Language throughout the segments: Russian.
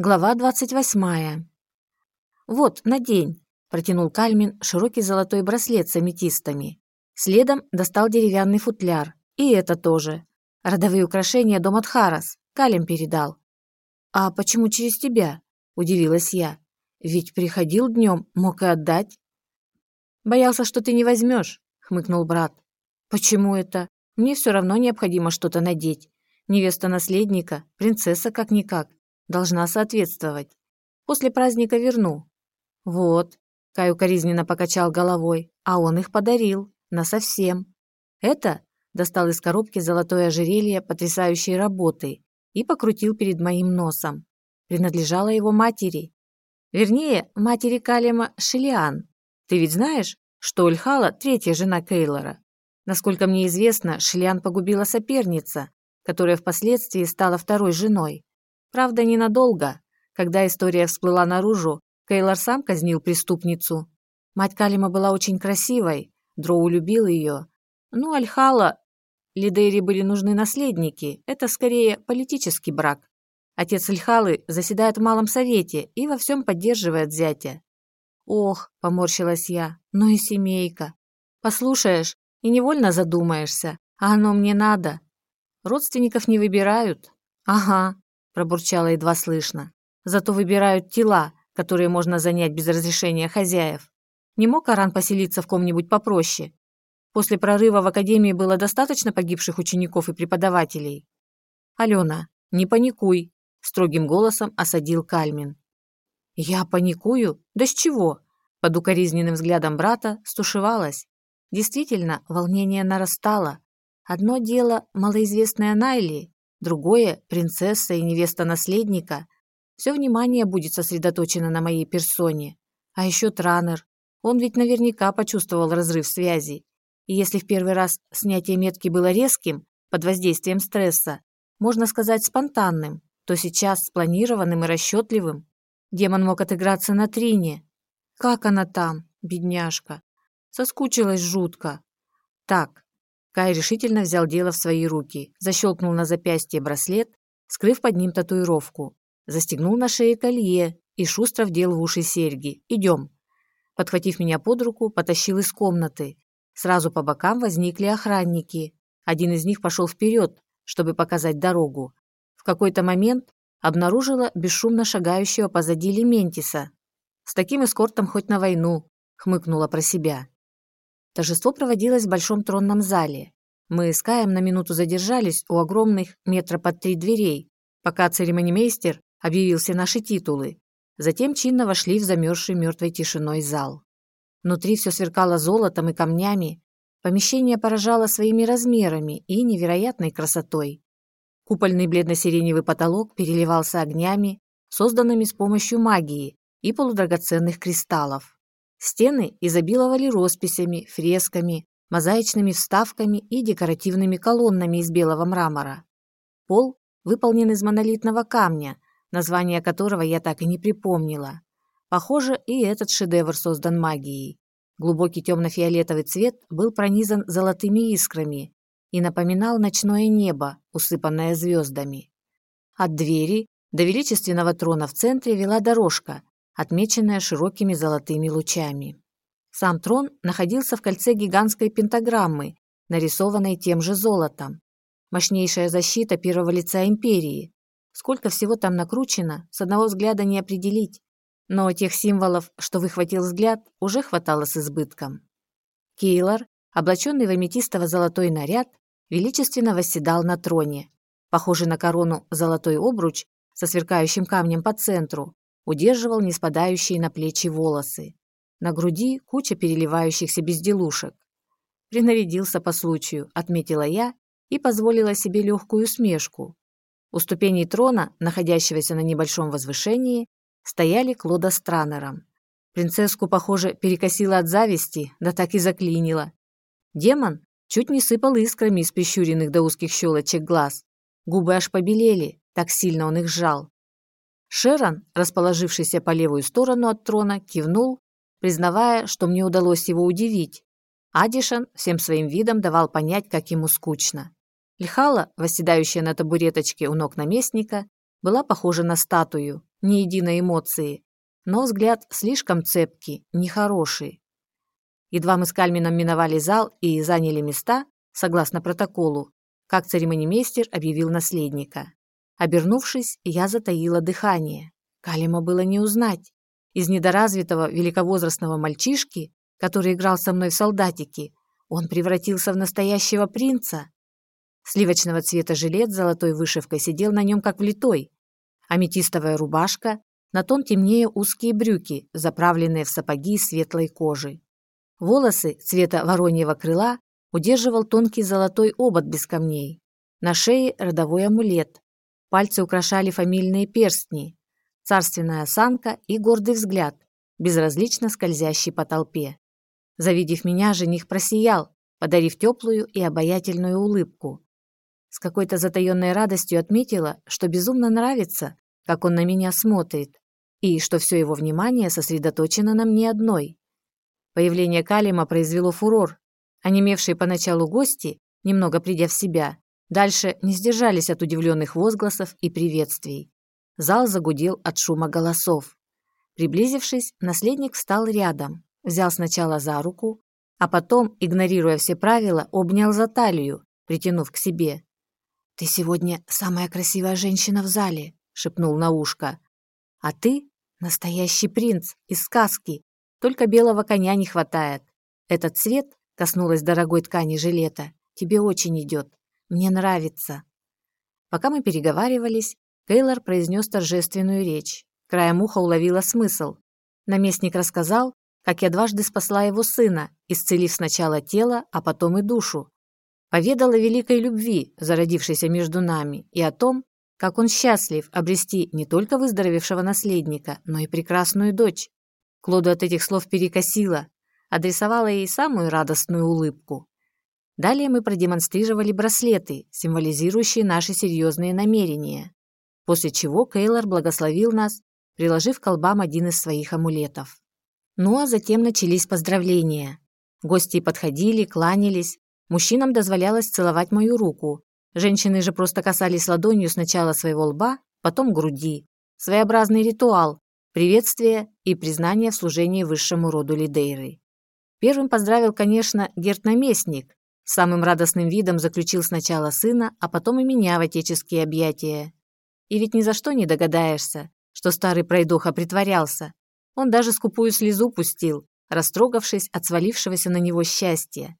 Глава 28. «Вот, надень», – протянул Кальмин широкий золотой браслет с аметистами. Следом достал деревянный футляр. И это тоже. Родовые украшения дом Харас. Калим передал. «А почему через тебя?» – удивилась я. «Ведь приходил днем, мог и отдать». «Боялся, что ты не возьмешь», – хмыкнул брат. «Почему это? Мне все равно необходимо что-то надеть. Невеста наследника, принцесса как-никак должна соответствовать. После праздника верну. Вот, Кай укоризненно покачал головой, а он их подарил, насовсем. Это достал из коробки золотое ожерелье потрясающей работы и покрутил перед моим носом. Принадлежало его матери. Вернее, матери Калема Шелиан. Ты ведь знаешь, что Ульхала – третья жена Кейлора? Насколько мне известно, Шелиан погубила соперница, которая впоследствии стала второй женой. Правда, ненадолго. Когда история всплыла наружу, Кейлор сам казнил преступницу. Мать Калима была очень красивой, Дроу любил ее. Ну, Альхала... Лидейре были нужны наследники, это скорее политический брак. Отец Альхалы заседает в Малом Совете и во всем поддерживает зятя. Ох, поморщилась я, ну и семейка. Послушаешь, и невольно задумаешься, а оно мне надо. Родственников не выбирают. Ага, пробурчала едва слышно. Зато выбирают тела, которые можно занять без разрешения хозяев. Не мог Аран поселиться в ком-нибудь попроще? После прорыва в академии было достаточно погибших учеников и преподавателей. Алена, не паникуй, строгим голосом осадил Кальмин. Я паникую? Да с чего? Под укоризненным взглядом брата стушевалась. Действительно, волнение нарастало. Одно дело малоизвестная Найли, Другое – принцесса и невеста наследника. Все внимание будет сосредоточено на моей персоне. А еще Транер. Он ведь наверняка почувствовал разрыв связи. И если в первый раз снятие метки было резким, под воздействием стресса, можно сказать спонтанным, то сейчас спланированным и расчетливым. Демон мог отыграться на Трине. Как она там, бедняжка? Соскучилась жутко. Так, Кай решительно взял дело в свои руки, защелкнул на запястье браслет, скрыв под ним татуировку, застегнул на шее колье и шустро вдел в уши серьги. «Идем». Подхватив меня под руку, потащил из комнаты. Сразу по бокам возникли охранники. Один из них пошел вперед, чтобы показать дорогу. В какой-то момент обнаружила бесшумно шагающего позади Лементиса. «С таким эскортом хоть на войну», — хмыкнула про себя. Торжество проводилось в большом тронном зале. Мы с Каем на минуту задержались у огромных метра под три дверей, пока церемонимейстер объявил все наши титулы. Затем чинно вошли в замерзший мертвой тишиной зал. Внутри все сверкало золотом и камнями. Помещение поражало своими размерами и невероятной красотой. Купольный бледно-сиреневый потолок переливался огнями, созданными с помощью магии и полудрагоценных кристаллов. Стены изобиловали росписями, фресками, мозаичными вставками и декоративными колоннами из белого мрамора. Пол выполнен из монолитного камня, название которого я так и не припомнила. Похоже, и этот шедевр создан магией. Глубокий темно-фиолетовый цвет был пронизан золотыми искрами и напоминал ночное небо, усыпанное звездами. От двери до величественного трона в центре вела дорожка, отмеченная широкими золотыми лучами. Сам трон находился в кольце гигантской пентаграммы, нарисованной тем же золотом. Мощнейшая защита первого лица империи. Сколько всего там накручено, с одного взгляда не определить. Но тех символов, что выхватил взгляд, уже хватало с избытком. Кейлор, облаченный в аметистово-золотой наряд, величественно восседал на троне. Похожий на корону золотой обруч со сверкающим камнем по центру удерживал не спадающие на плечи волосы. На груди куча переливающихся безделушек. Принарядился по случаю, отметила я и позволила себе легкую усмешку. У ступеней трона, находящегося на небольшом возвышении, стояли Клода с Транером. Принцесску, похоже, перекосило от зависти, да так и заклинило. Демон чуть не сыпал искрами из прищуренных до узких щелочек глаз. Губы аж побелели, так сильно он их сжал. Шерон, расположившийся по левую сторону от трона, кивнул, признавая, что мне удалось его удивить. Адишан всем своим видом давал понять, как ему скучно. Льхала, восседающая на табуреточке у ног наместника, была похожа на статую, ни единой эмоции, но взгляд слишком цепкий, нехороший. Едва мы с Кальмином миновали зал и заняли места, согласно протоколу, как церемонимейстер объявил наследника. Обернувшись, я затаила дыхание. Калима было не узнать. Из недоразвитого великовозрастного мальчишки, который играл со мной в солдатики, он превратился в настоящего принца. Сливочного цвета жилет с золотой вышивкой сидел на нем как влитой. Аметистовая рубашка, на тон темнее узкие брюки, заправленные в сапоги светлой кожи. Волосы цвета вороньего крыла удерживал тонкий золотой обод без камней. На шее родовой амулет. Пальцы украшали фамильные перстни. Царственная осанка и гордый взгляд, безразлично скользящий по толпе. Завидев меня, жених просиял, подарив теплую и обаятельную улыбку. С какой-то затаенной радостью отметила, что безумно нравится, как он на меня смотрит, и что все его внимание сосредоточено на мне одной. Появление Калима произвело фурор. Онемевшие поначалу гости, немного придя в себя, дальше не сдержались от удивленных возгласов и приветствий. Зал загудел от шума голосов. Приблизившись, наследник встал рядом, взял сначала за руку, а потом, игнорируя все правила, обнял за талию, притянув к себе. «Ты сегодня самая красивая женщина в зале», — шепнул на ушко. «А ты — настоящий принц из сказки, только белого коня не хватает. Этот цвет, коснулась дорогой ткани жилета, тебе очень идет. Мне нравится». Пока мы переговаривались, Кейлор произнес торжественную речь. Краем уха уловила смысл. Наместник рассказал, как я дважды спасла его сына, исцелив сначала тело, а потом и душу. Поведала о великой любви, зародившейся между нами, и о том, как он счастлив обрести не только выздоровевшего наследника, но и прекрасную дочь. Клоду от этих слов перекосила, адресовала ей самую радостную улыбку. Далее мы продемонстрировали браслеты, символизирующие наши серьезные намерения, после чего Кейлор благословил нас, приложив к колбам один из своих амулетов. Ну а затем начались поздравления. Гости подходили, кланялись. Мужчинам дозволялось целовать мою руку. Женщины же просто касались ладонью сначала своего лба, потом груди. Своеобразный ритуал, приветствие и признание в служении высшему роду Лидейры. Первым поздравил, конечно, герд-наместник. Самым радостным видом заключил сначала сына, а потом и меня в отеческие объятия. И ведь ни за что не догадаешься, что старый пройдоха притворялся. Он даже скупую слезу пустил, растрогавшись от свалившегося на него счастья.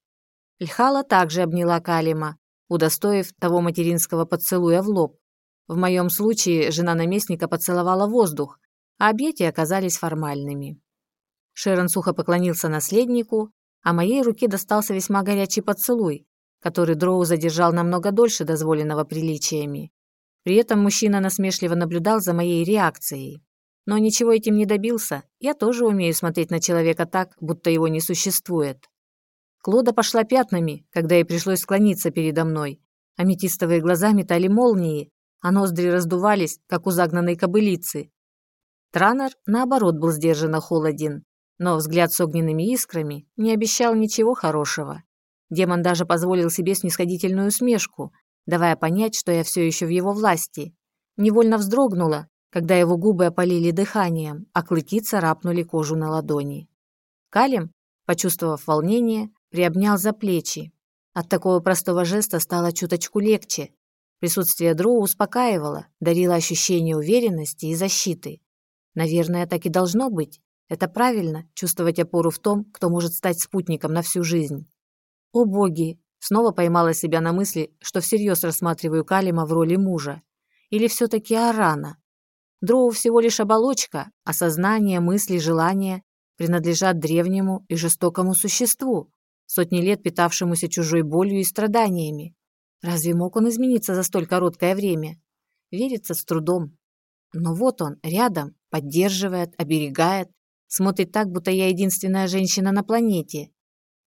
Льхала также обняла Калима, удостоив того материнского поцелуя в лоб. В моем случае жена наместника поцеловала воздух, а объятия оказались формальными. Шерон сухо поклонился наследнику, а моей руке достался весьма горячий поцелуй, который Дроу задержал намного дольше дозволенного приличиями. При этом мужчина насмешливо наблюдал за моей реакцией. Но ничего этим не добился. Я тоже умею смотреть на человека так, будто его не существует. Клода пошла пятнами, когда ей пришлось склониться передо мной. Аметистовые глаза метали молнии, а ноздри раздувались, как у загнанной кобылицы. Транер, наоборот, был сдержанно холоден, но взгляд с огненными искрами не обещал ничего хорошего. Демон даже позволил себе снисходительную усмешку, давая понять, что я все еще в его власти. Невольно вздрогнула, когда его губы опалили дыханием, а клыки царапнули кожу на ладони. Калим, почувствовав волнение, приобнял за плечи. От такого простого жеста стало чуточку легче. Присутствие Дроу успокаивало, дарило ощущение уверенности и защиты. Наверное, так и должно быть. Это правильно – чувствовать опору в том, кто может стать спутником на всю жизнь. О боги! Снова поймала себя на мысли, что всерьез рассматриваю Калима в роли мужа. Или все-таки Арана? Дроу всего лишь оболочка, а сознание, мысли, желания принадлежат древнему и жестокому существу, сотни лет питавшемуся чужой болью и страданиями. Разве мог он измениться за столь короткое время? Верится с трудом. Но вот он, рядом, поддерживает, оберегает, смотрит так, будто я единственная женщина на планете.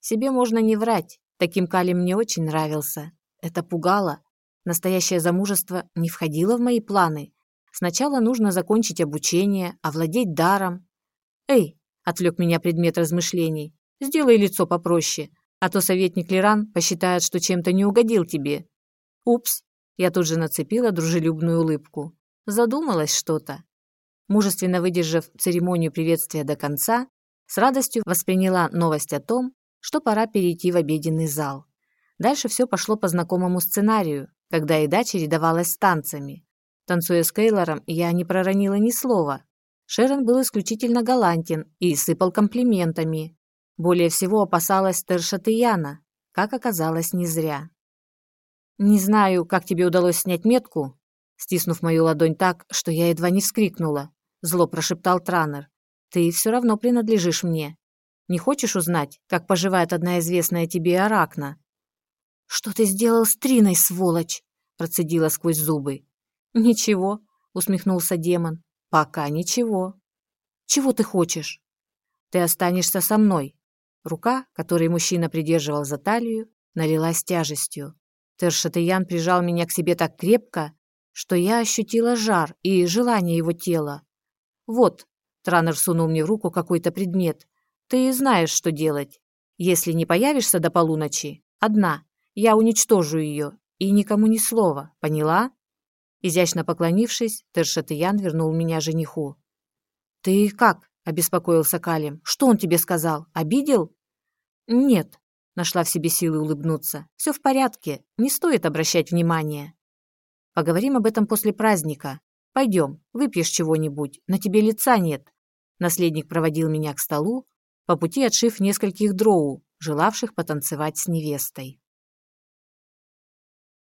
Себе можно не врать, таким Кали мне очень нравился. Это пугало. Настоящее замужество не входило в мои планы, Сначала нужно закончить обучение, овладеть даром. «Эй!» – отвлек меня предмет размышлений. «Сделай лицо попроще, а то советник Лиран посчитает, что чем-то не угодил тебе». «Упс!» – я тут же нацепила дружелюбную улыбку. Задумалась что-то. Мужественно выдержав церемонию приветствия до конца, с радостью восприняла новость о том, что пора перейти в обеденный зал. Дальше все пошло по знакомому сценарию, когда еда чередовалась с танцами. Танцуя с Кейлором, я не проронила ни слова. Шерон был исключительно галантен и сыпал комплиментами. Более всего опасалась Тершатыяна, как оказалось, не зря. «Не знаю, как тебе удалось снять метку», стиснув мою ладонь так, что я едва не вскрикнула, зло прошептал Транер. «Ты все равно принадлежишь мне. Не хочешь узнать, как поживает одна известная тебе Аракна?» «Что ты сделал с Триной, сволочь?» процедила сквозь зубы. «Ничего», усмехнулся демон. «Пока ничего». «Чего ты хочешь?» «Ты останешься со мной». Рука, которой мужчина придерживал за талию, налилась тяжестью. Тершатыян прижал меня к себе так крепко, что я ощутила жар и желание его тела. «Вот», — Транер сунул мне в руку какой-то предмет, — «ты знаешь, что делать. Если не появишься до полуночи, одна, я уничтожу ее, и никому ни слова, поняла?» Изящно поклонившись, Тершатыян вернул меня жениху. «Ты как?» – обеспокоился Калим. «Что он тебе сказал? Обидел?» «Нет», – нашла в себе силы улыбнуться. «Все в порядке, не стоит обращать внимания. Поговорим об этом после праздника. Пойдем, выпьешь чего-нибудь, на тебе лица нет». Наследник проводил меня к столу, по пути отшив нескольких дроу, желавших потанцевать с невестой.